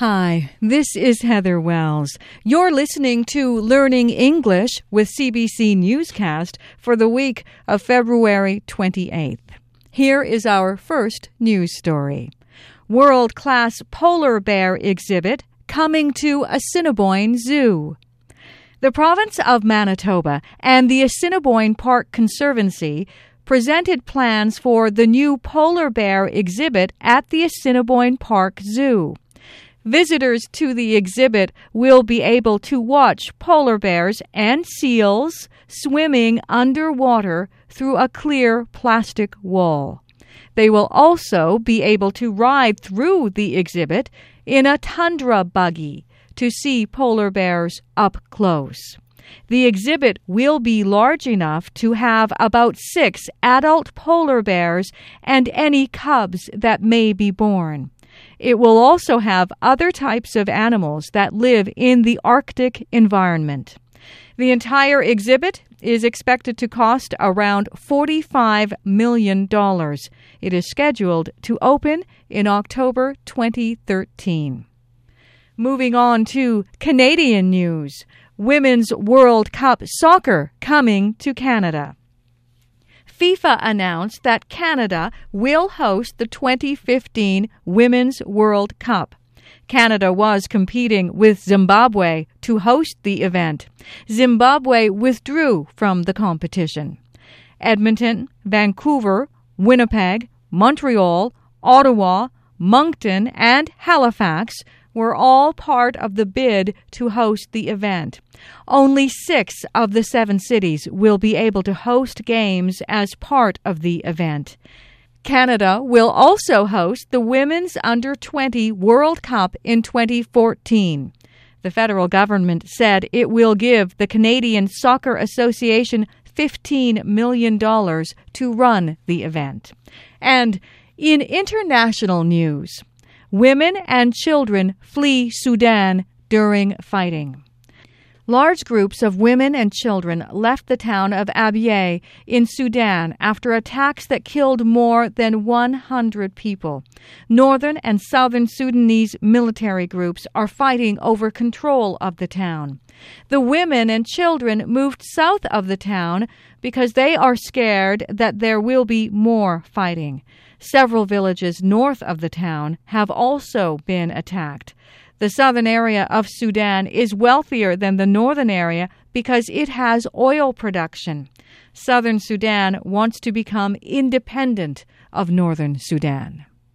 Hi, this is Heather Wells. You're listening to Learning English with CBC Newscast for the week of February 28th. Here is our first news story World class polar bear exhibit coming to Assiniboine Zoo. The province of Manitoba and the Assiniboine Park Conservancy presented plans for the new polar bear exhibit at the Assiniboine Park Zoo. Visitors to the exhibit will be able to watch polar bears and seals swimming underwater through a clear plastic wall. They will also be able to ride through the exhibit in a tundra buggy to see polar bears up close. The exhibit will be large enough to have about six adult polar bears and any cubs that may be born. It will also have other types of animals that live in the Arctic environment. The entire exhibit is expected to cost around $45 million. It is scheduled to open in October 2013. Moving on to Canadian news Women's World Cup Soccer coming to Canada. FIFA announced that Canada will host the 2015 Women's World Cup. Canada was competing with Zimbabwe to host the event. Zimbabwe withdrew from the competition. Edmonton, Vancouver, Winnipeg, Montreal, Ottawa, Moncton, and Halifax were all part of the bid to host the event. Only six of the seven cities will be able to host games as part of the event. Canada will also host the Women's Under 20 World Cup in 2014. The federal government said it will give the Canadian Soccer Association $15 million to run the event. And in international news, Women and children flee Sudan during fighting. Large groups of women and children left the town of Abyei in Sudan after attacks that killed more than 100 people. Northern and southern Sudanese military groups are fighting over control of the town. The women and children moved south of the town because they are scared that there will be more fighting. Several villages north of the town have also been attacked. The southern area of Sudan is wealthier than the northern area because it has oil production. Southern Sudan wants to become independent of northern Sudan.